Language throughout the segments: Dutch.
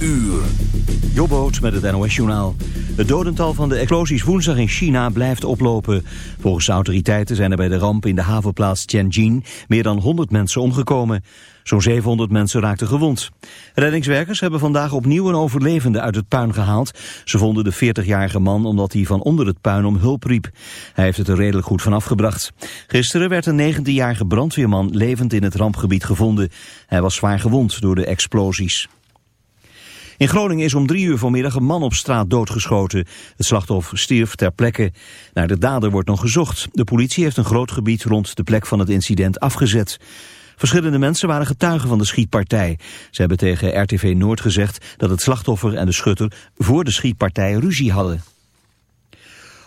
uur. Jobboot met het NOS-journaal. Het dodental van de explosies woensdag in China blijft oplopen. Volgens de autoriteiten zijn er bij de ramp in de havenplaats Tianjin meer dan 100 mensen omgekomen. Zo'n 700 mensen raakten gewond. Reddingswerkers hebben vandaag opnieuw een overlevende uit het puin gehaald. Ze vonden de 40-jarige man omdat hij van onder het puin om hulp riep. Hij heeft het er redelijk goed van afgebracht. Gisteren werd een 19-jarige brandweerman levend in het rampgebied gevonden. Hij was zwaar gewond door de explosies. In Groningen is om drie uur vanmiddag een man op straat doodgeschoten. Het slachtoffer stierf ter plekke. Naar de dader wordt nog gezocht. De politie heeft een groot gebied rond de plek van het incident afgezet. Verschillende mensen waren getuigen van de schietpartij. Ze hebben tegen RTV Noord gezegd dat het slachtoffer en de schutter voor de schietpartij ruzie hadden.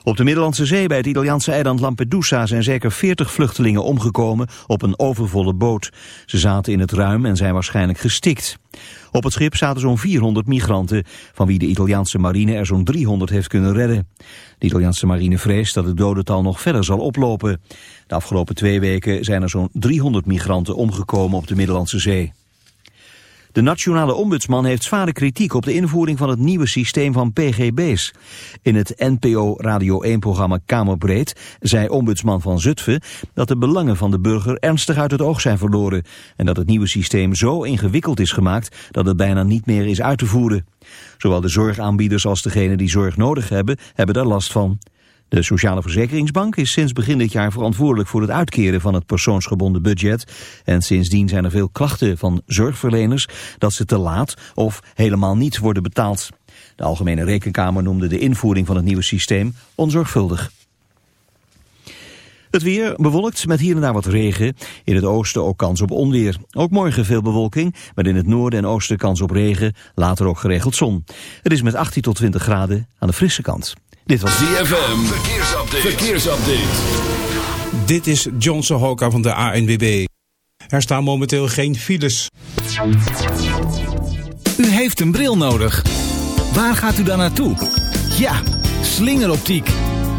Op de Middellandse Zee bij het Italiaanse eiland Lampedusa zijn zeker 40 vluchtelingen omgekomen op een overvolle boot. Ze zaten in het ruim en zijn waarschijnlijk gestikt. Op het schip zaten zo'n 400 migranten, van wie de Italiaanse marine er zo'n 300 heeft kunnen redden. De Italiaanse marine vreest dat het dodental nog verder zal oplopen. De afgelopen twee weken zijn er zo'n 300 migranten omgekomen op de Middellandse Zee. De nationale ombudsman heeft zware kritiek op de invoering van het nieuwe systeem van PGB's. In het NPO Radio 1-programma Kamerbreed zei ombudsman van Zutphen dat de belangen van de burger ernstig uit het oog zijn verloren en dat het nieuwe systeem zo ingewikkeld is gemaakt dat het bijna niet meer is uit te voeren. Zowel de zorgaanbieders als degenen die zorg nodig hebben, hebben daar last van. De Sociale Verzekeringsbank is sinds begin dit jaar verantwoordelijk voor het uitkeren van het persoonsgebonden budget. En sindsdien zijn er veel klachten van zorgverleners dat ze te laat of helemaal niet worden betaald. De Algemene Rekenkamer noemde de invoering van het nieuwe systeem onzorgvuldig. Het weer bewolkt met hier en daar wat regen. In het oosten ook kans op onweer. Ook morgen veel bewolking, maar in het noorden en oosten kans op regen. Later ook geregeld zon. Het is met 18 tot 20 graden aan de frisse kant. Dit was ZFM. Verkeersupdate. Verkeersupdate. Dit is John Sohoka van de ANWB. Er staan momenteel geen files. U heeft een bril nodig. Waar gaat u dan naartoe? Ja, slingeroptiek.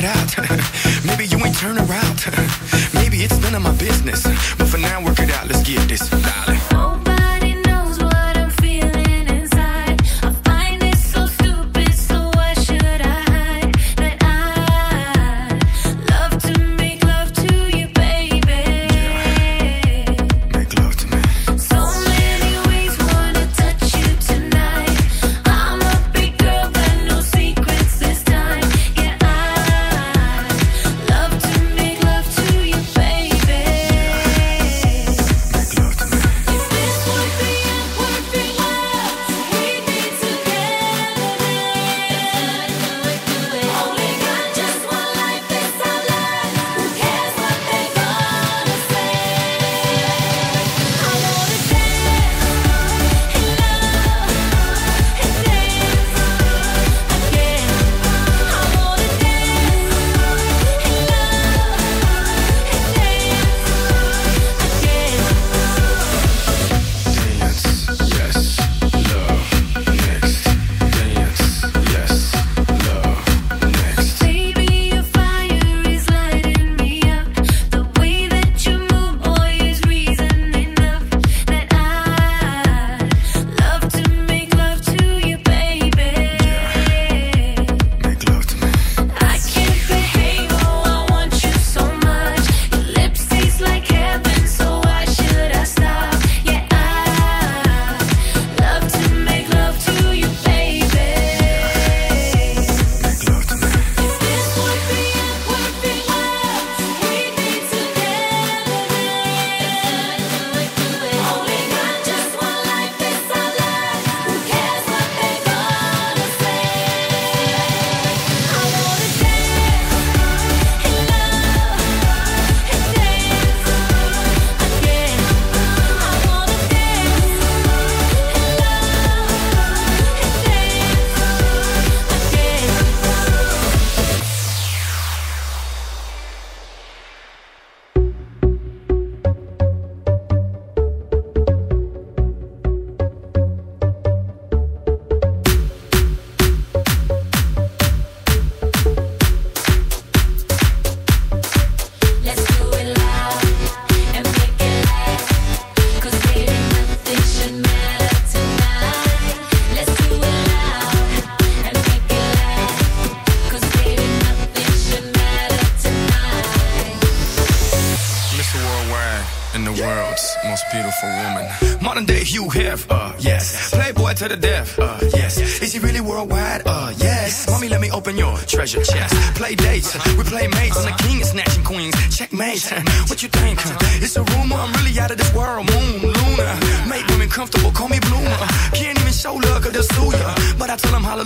That out. Maybe you ain't turn around. Maybe it's none of my business. But for now, work it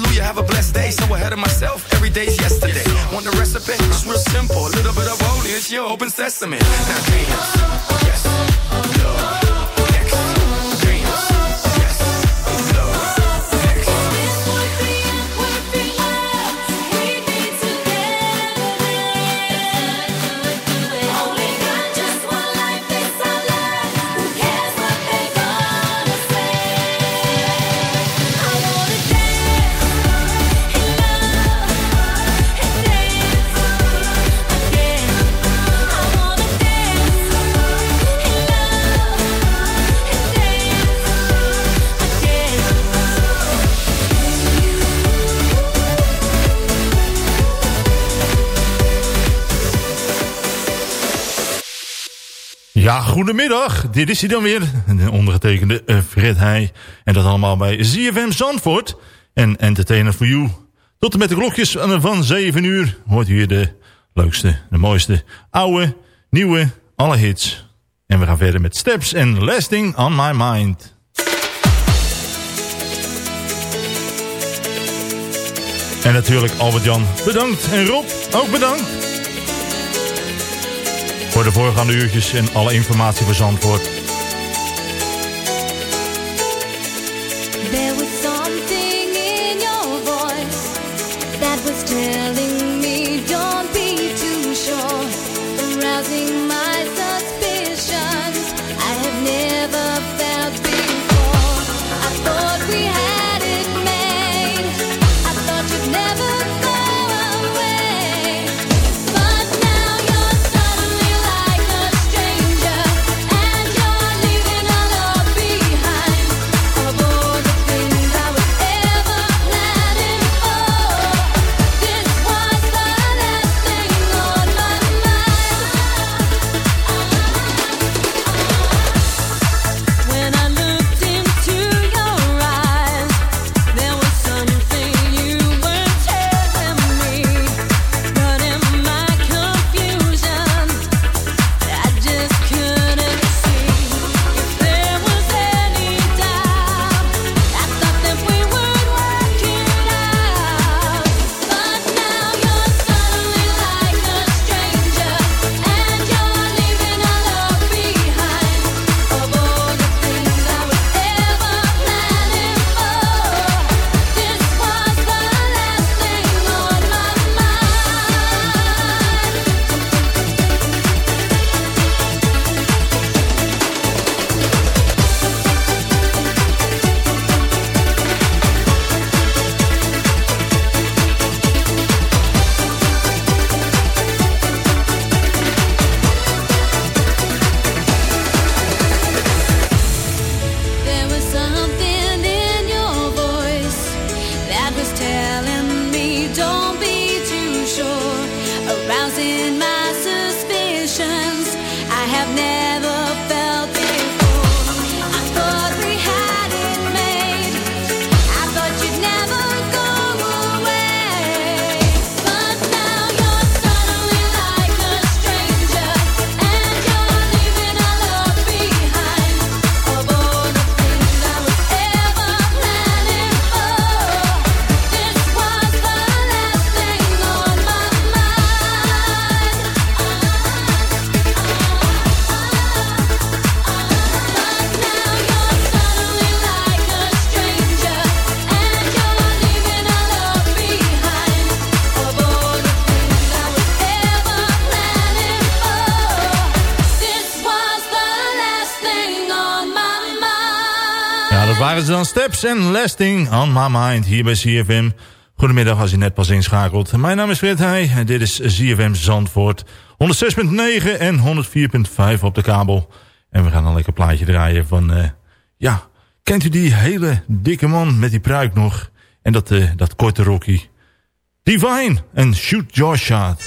hallelujah, have a blessed day. So ahead of myself, every day's yesterday. Want the recipe? It's real simple. A little bit of holy, it's your open sesame. Now dance. Yes. Goedemiddag. Dit is hij dan weer. De ondergetekende eh, Fred Heij. En dat allemaal bij ZFM Zandvoort. En Entertainer for You. Tot en met de klokjes van 7 uur hoort u hier de leukste, de mooiste, oude, nieuwe, alle hits. En we gaan verder met Steps en Lasting on My Mind. En natuurlijk Albert-Jan bedankt. En Rob ook bedankt. Voor de voorgaande uurtjes en alle informatie voor. Steps and Lasting on My Mind hier bij CFM. Goedemiddag als je net pas inschakelt. Mijn naam is Fred Heij en dit is CFM Zandvoort. 106.9 en 104.5 op de kabel. En we gaan een lekker plaatje draaien van... Eh, ja, kent u die hele dikke man met die pruik nog? En dat, eh, dat korte Rocky. Divine en Shoot Your Shot.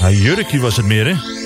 Nou, Jurkje was het meer, hè?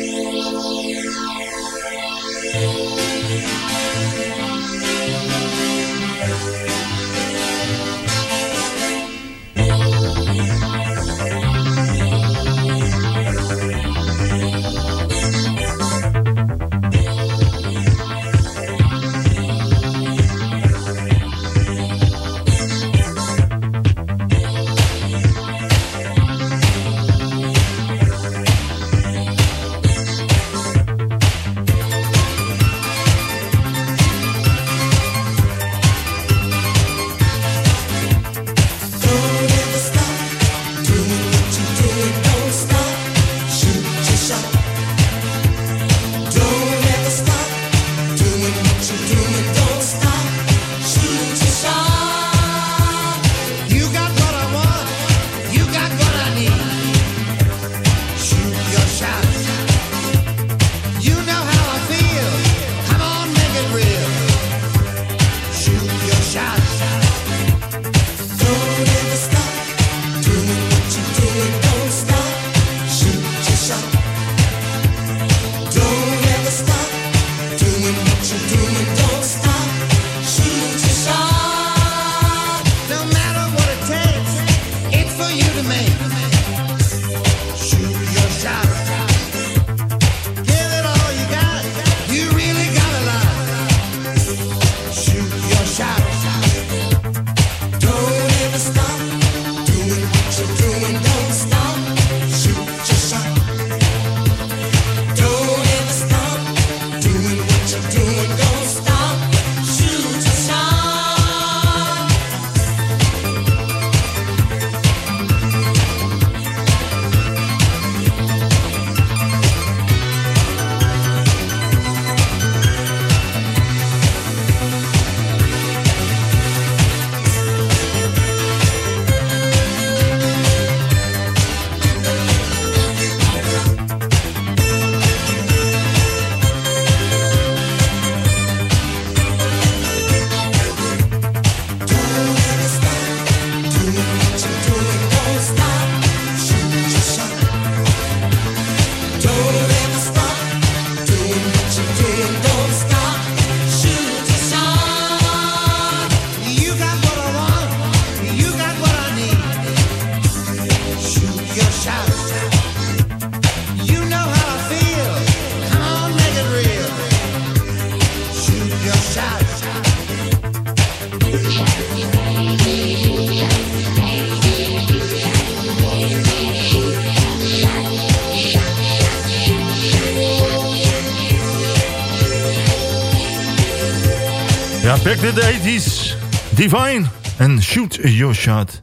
Back to the 80s. Divine. En Shoot Your Shot.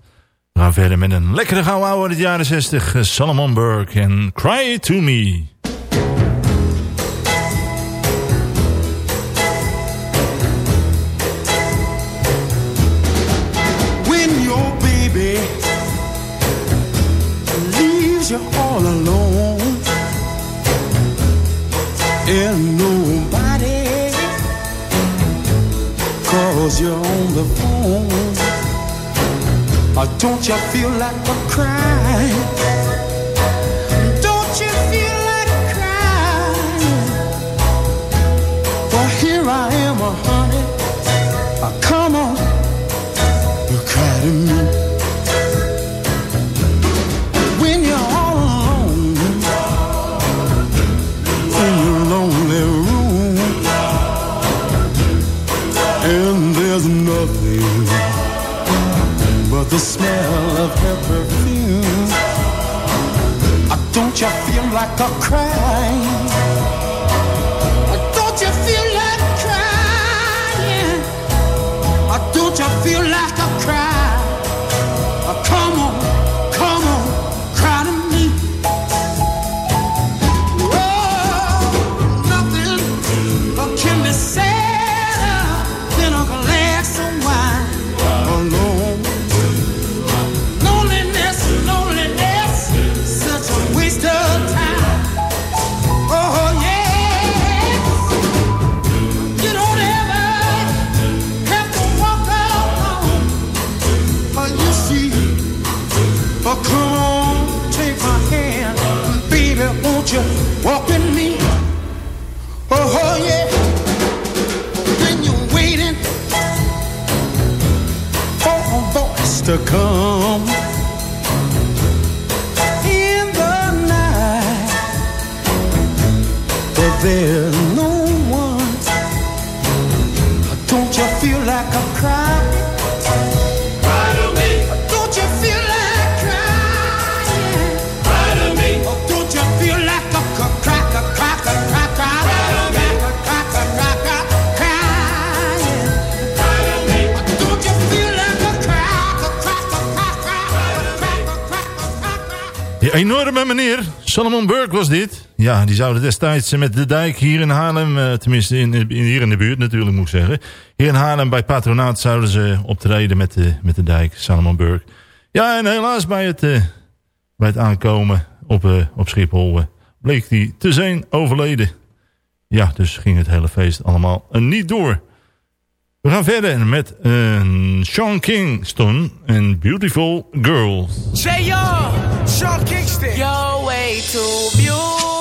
We gaan verder met een lekkere gouden oude uit de jaren 60. Eh, Salomon Burke en Cry To Me. When your baby leaves you all alone. And no Cause you're on the phone. Oh, don't you feel like a crime? Don't you feel like a crime? Well, here I am, honey. the smell of her perfume. Don't you feel like a crime? Zouden destijds met de dijk hier in Haarlem... eh, tenminste in, in- hier in de buurt natuurlijk moet ik zeggen... hier in Haarlem bij Patronaat zouden ze optreden met de, met de dijk, Solomon Burke. Ja, en helaas bij het, eh, bij het aankomen op, eh, op Schiphol... bleek hij te zijn overleden. Ja, dus ging het hele feest allemaal niet door. We gaan verder met Sean Kingston en Beautiful Girl. J.R. Sean Kingston. You're way too beautiful.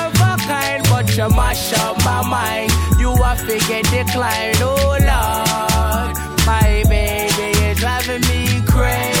but you mash up my mind. You are figure decline. Oh, Lord. My baby is driving me crazy.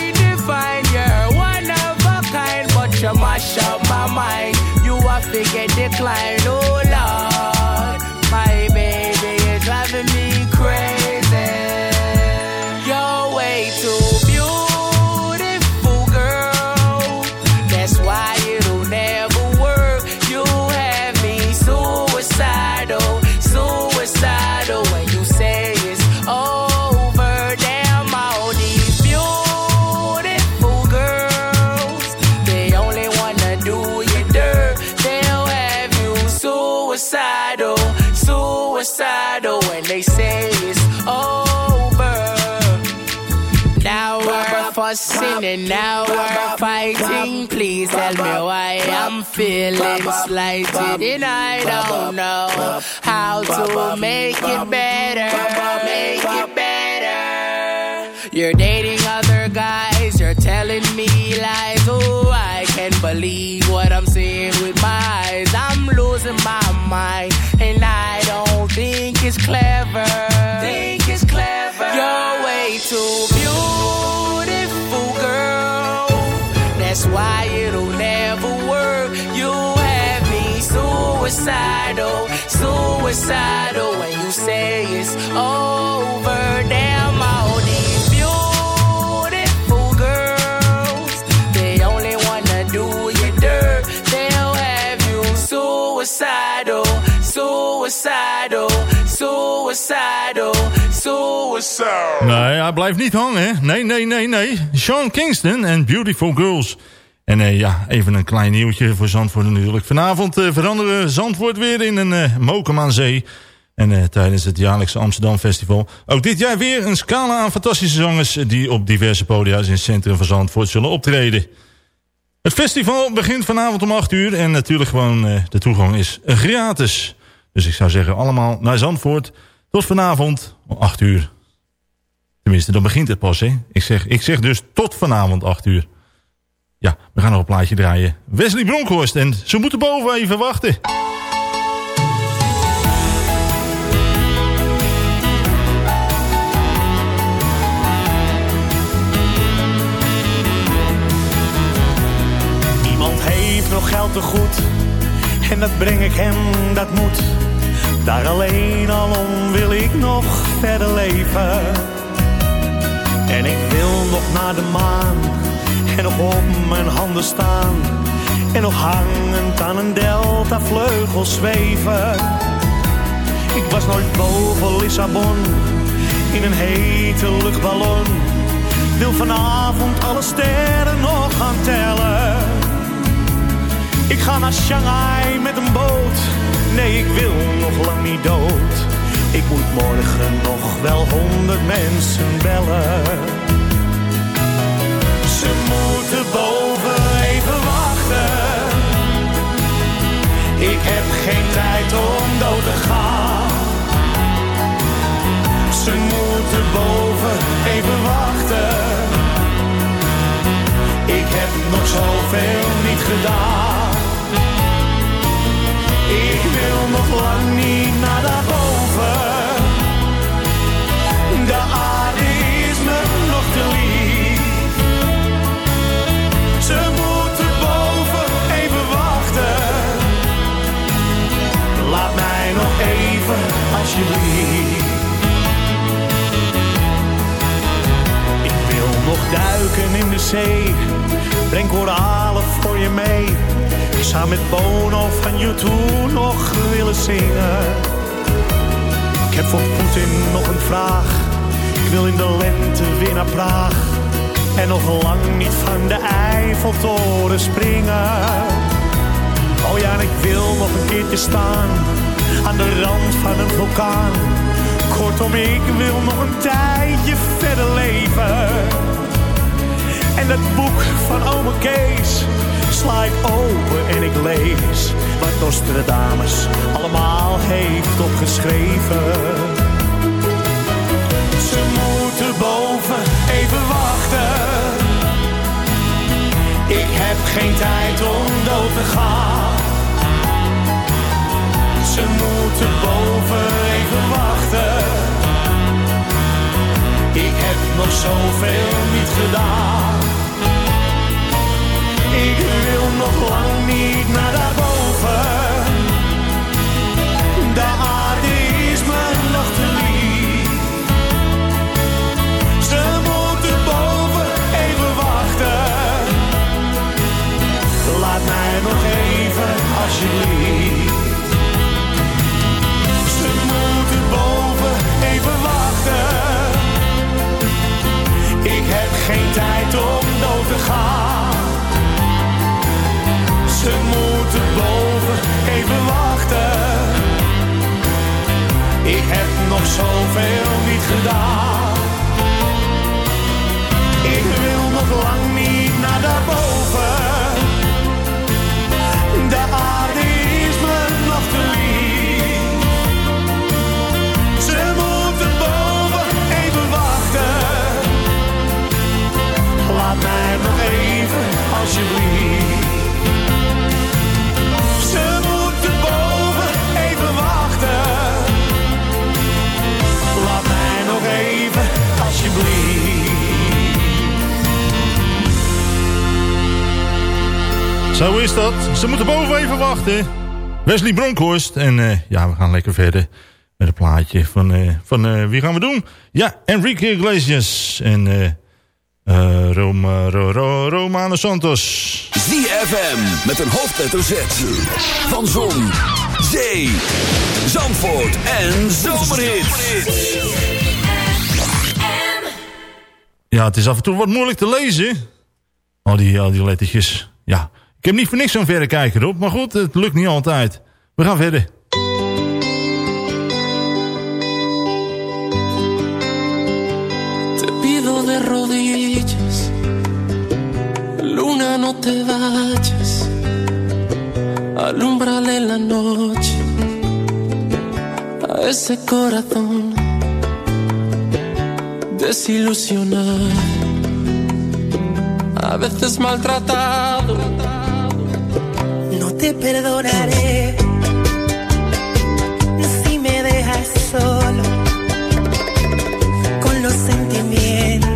you mash up my mind. You are figure decline, oh Lord. Tell me why I'm feeling slighted and I don't know how to make it better. Make it better. You're dating other guys, you're telling me lies. Oh, I can't believe what I'm seeing with my eyes. I'm losing my mind and I don't think it's clever. Never work. You have me suicidal, suicidal. When you say it's over, damn all these beautiful girls. They only wanna do you dirt. They'll have you suicidal, suicidal, suicidal, suicidal. Nee, hij blijft niet hangen. Nee, nee, nee, nee. Sean Kingston en Beautiful Girls. En eh, ja, even een klein nieuwtje voor Zandvoort natuurlijk. Vanavond eh, veranderen Zandvoort weer in een uh, Mokum aan zee. En eh, tijdens het jaarlijkse Amsterdam Festival. Ook dit jaar weer een scala aan fantastische zangers... die op diverse podia's in het centrum van Zandvoort zullen optreden. Het festival begint vanavond om 8 uur. En natuurlijk gewoon eh, de toegang is gratis. Dus ik zou zeggen allemaal naar Zandvoort. Tot vanavond om 8 uur. Tenminste, dan begint het pas, hè. Ik zeg, ik zeg dus tot vanavond 8 uur. Ja, we gaan nog een plaatje draaien. Wesley Bronkhorst en ze moeten boven even wachten. Iemand heeft nog geld te goed en dat breng ik hem, dat moet. Daar alleen al om wil ik nog verder leven. En ik wil nog naar de maan en nog op mijn handen staan. En nog hangend aan een delta vleugel zweven. Ik was nooit boven Lissabon in een hete luchtballon. Wil vanavond alle sterren nog gaan tellen. Ik ga naar Shanghai met een boot. Nee, ik wil nog lang niet dood. Ik moet morgen nog wel honderd mensen bellen. Moeten boven even wachten. Ik heb geen tijd om dood te gaan. Ze moeten boven even wachten. Ik heb nog zoveel niet gedaan. Ik wil nog lang niet naar daarboven. Zee. Breng koralen voor je mee. Ik zou met Bono van U2 nog willen zingen. Ik heb voor Poetin nog een vraag. Ik wil in de lente weer naar Praag. En nog lang niet van de Eiffeltoren springen. Oh ja, ik wil nog een keertje staan. Aan de rand van een vulkaan. Kortom, ik wil nog een tijdje verder leven. En dat boek van ome Kees sla ik open en ik lees wat Nostradamus allemaal heeft opgeschreven. Ze moeten boven even wachten. Ik heb geen tijd om dood te gaan. Ze moeten boven even wachten. Ik heb nog zoveel niet gedaan. Ik wil nog lang niet naar daarboven. De aarde is me nog te lief. Ze moeten boven even wachten. Laat mij nog even, alsjeblieft. Zoveel niet gedaan. Zo is dat. Ze moeten boven even wachten. Wesley Bronkhorst. En eh, ja, we gaan lekker verder met een plaatje van... Eh, van eh, wie gaan we doen? Ja, Enrique Iglesias. En Roma, Romano Santos. ZFM met een hoofdletter Z. Van Zon, Zee, Zandvoort en Zomerhits. Ja, het is af en toe wat moeilijk te lezen. Al die, al die lettertjes. Ja. Ik heb niet voor niks zo'n verrekijker op, maar goed, het lukt niet altijd. We gaan verder. Te pido de rodillas, luna no te vayas, alumbrale la noche a ese corazón desilusionado, a veces maltratado te perdonaré si me dejas solo con los sentimientos.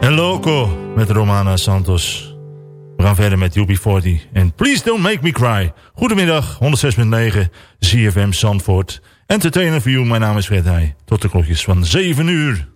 En Loco met Romana Santos. We gaan verder met UB40 en Please Don't Make Me Cry. Goedemiddag, 106.9, ZFM Zandvoort. Entertainer for You, mijn naam is Fred Heij. Tot de klokjes van 7 uur.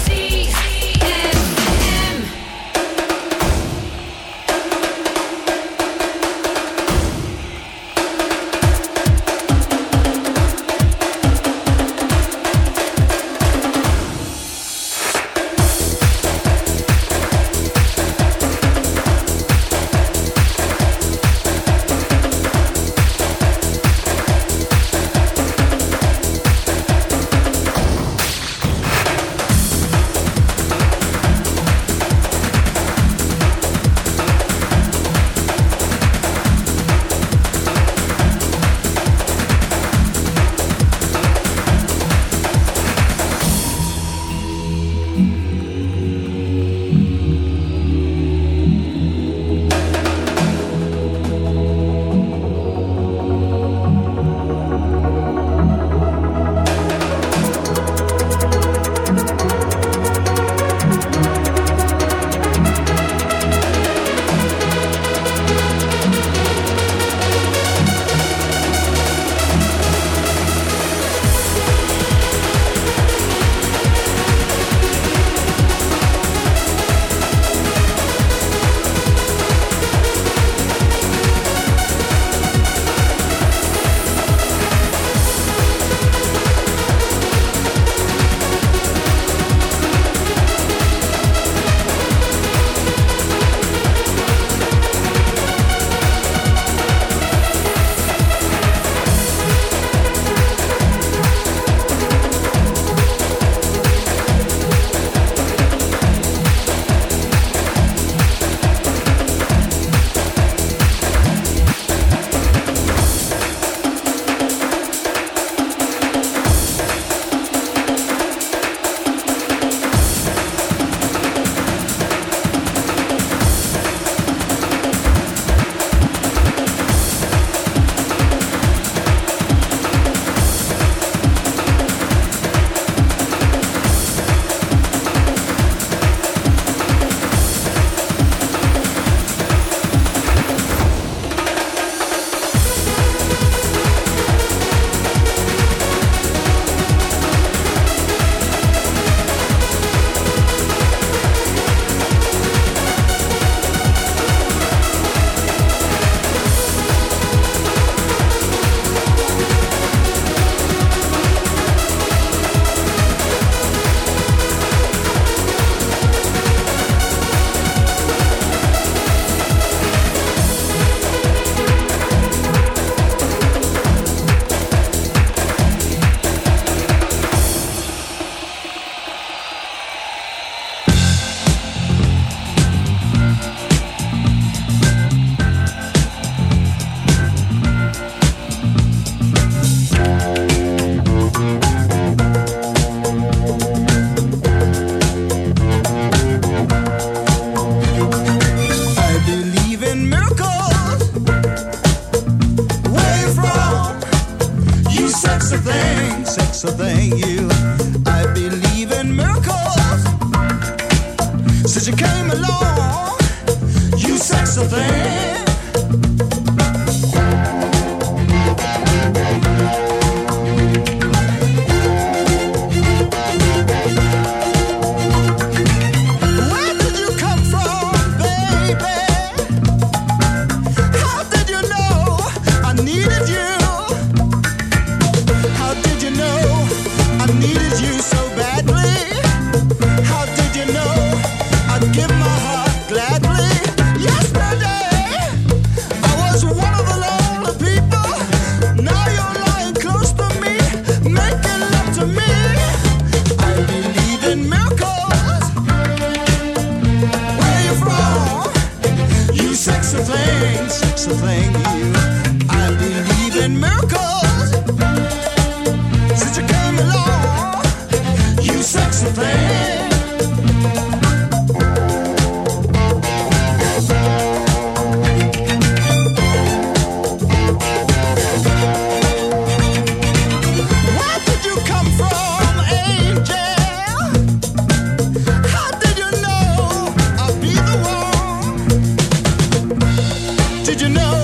Did you know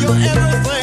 you're everything?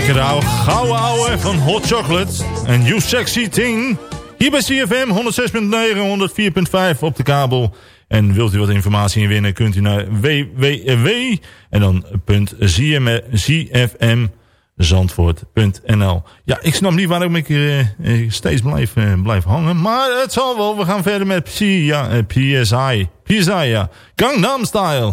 Lekker ouwe, gouden ouwe van Hot Chocolate. En You Sexy Thing. Hier bij CFM 106.9, 104.5 op de kabel. En wilt u wat informatie inwinnen, kunt u naar www. En dan zfmzandvoort.nl Ja, ik snap niet waarom ik eh, eh, steeds blijf, eh, blijf hangen. Maar het zal wel. We gaan verder met PSI. PSI, ja. Gangnam Style.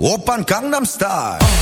Op een Gangnam Style.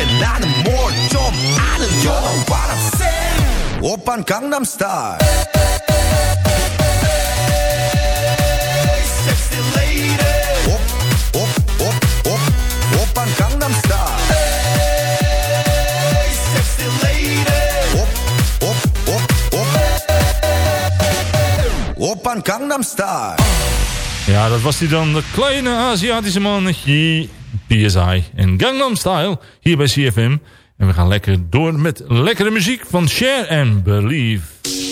Op. I'm more 좀 알려줘 What I'm saying 오빤 Op Sexy lady op, op, Gangnam Style. Ja, dat was hij dan, de kleine Aziatische man. PSI en Gangnam Style hier bij CFM. En we gaan lekker door met lekkere muziek van Share and Believe.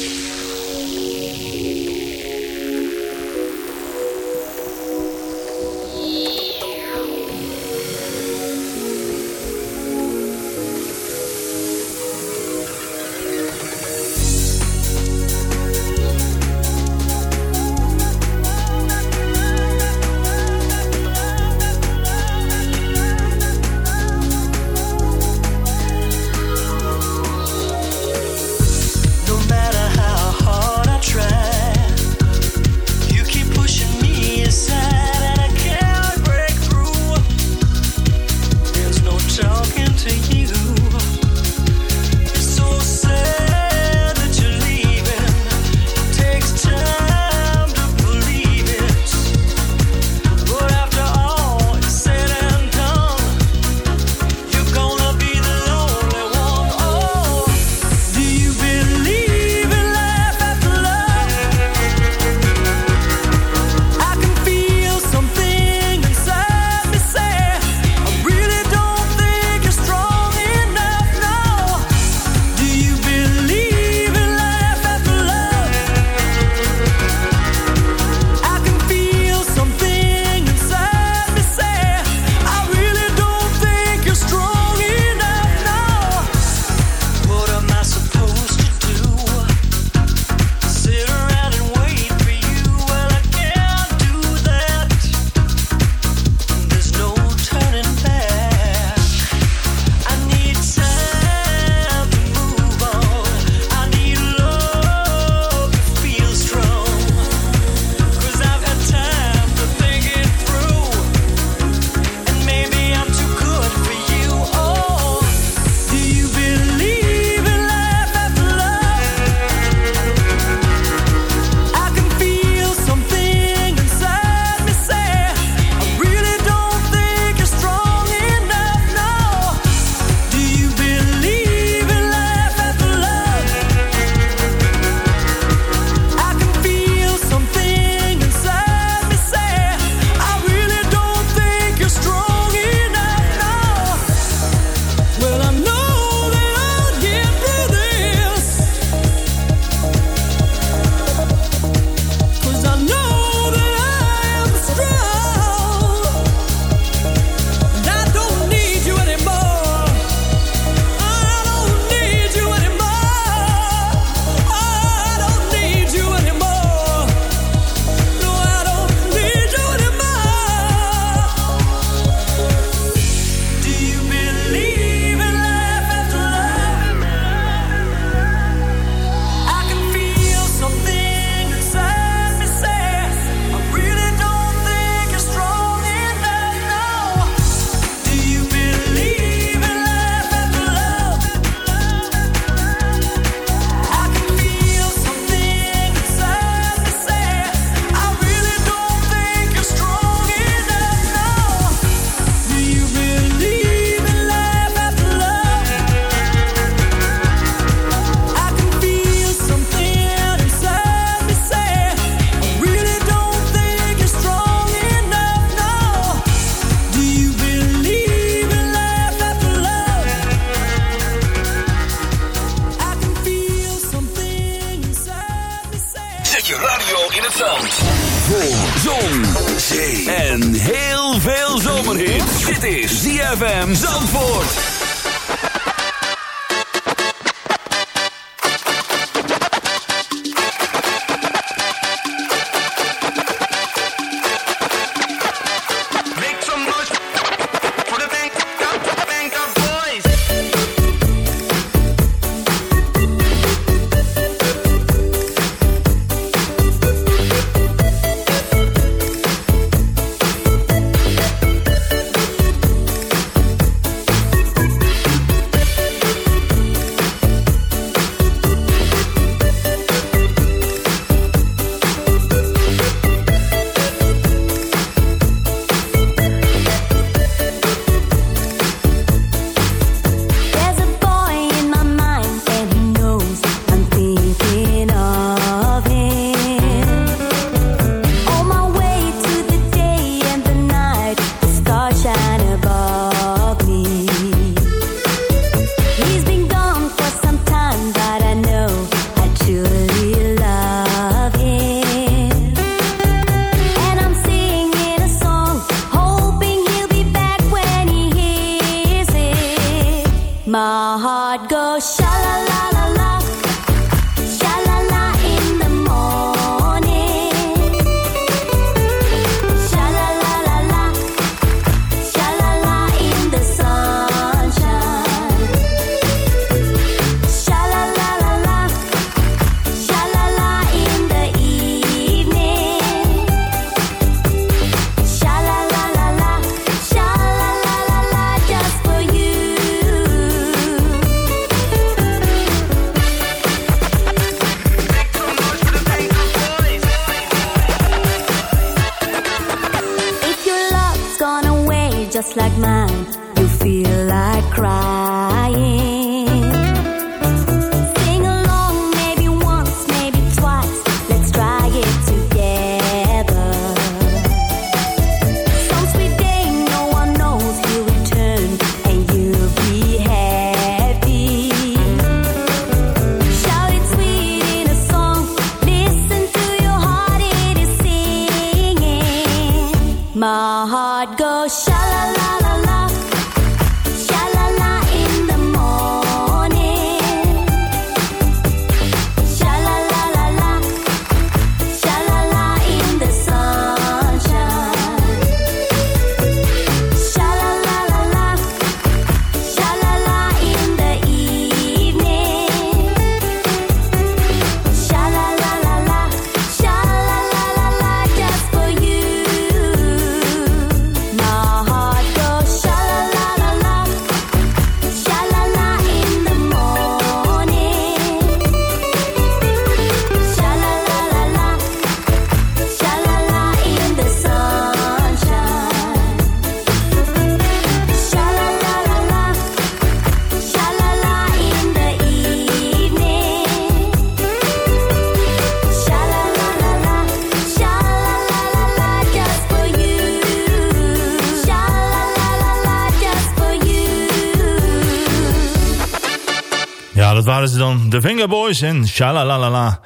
waren ze dan de Fingerboys en Shalalalala.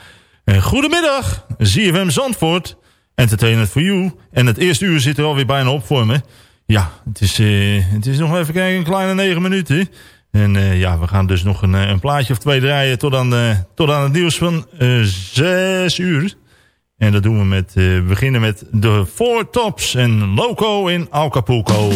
En goedemiddag, ZFM Zandvoort, Entertainment for You. En het eerste uur zit er alweer bijna op voor me. Ja, het is, eh, het is nog even kijken, een kleine negen minuten. En eh, ja, we gaan dus nog een, een, plaatje of twee draaien tot aan, tot aan het nieuws van zes uur. En dat doen we met, beginnen met de Four Tops en Loco in Acapulco.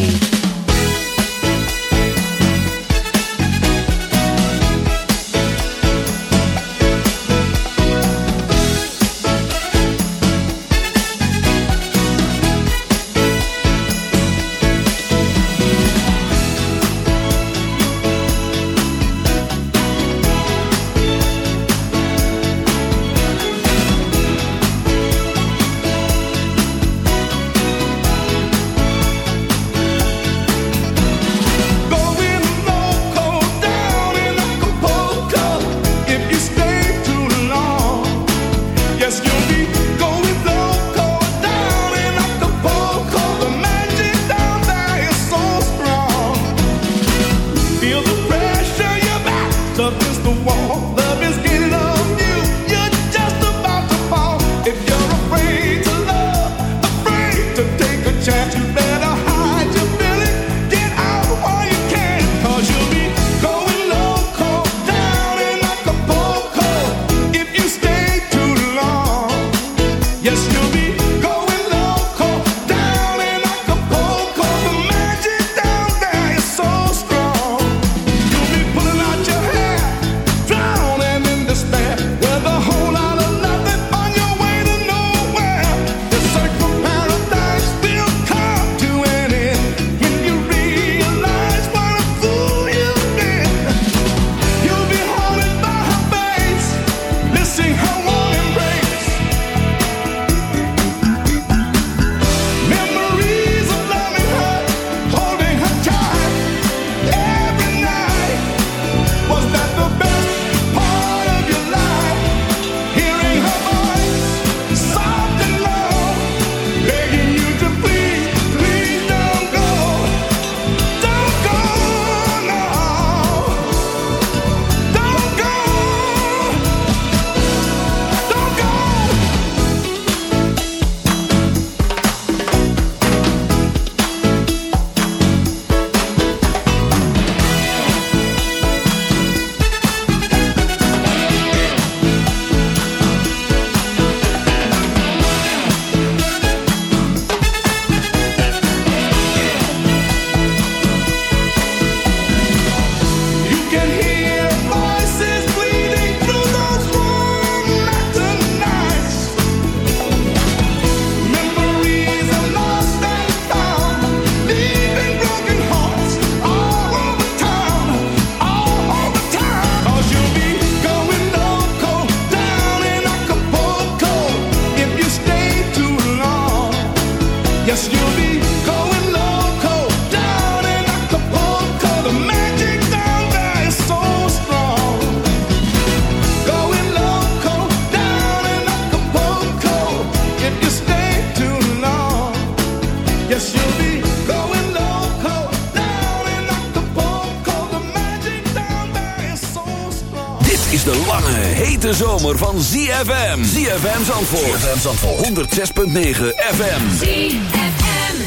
Zomer van ZFM. ZFM Zandvoort. ZFM Zandvoort. 106.9 FM. ZFM.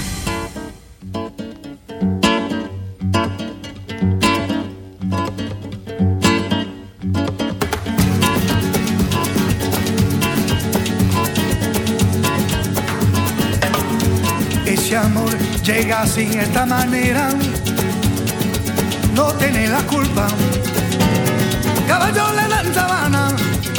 Ese amor llega así, esta manera, no tiene la culpa. Caballo sabana,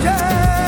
Yeah.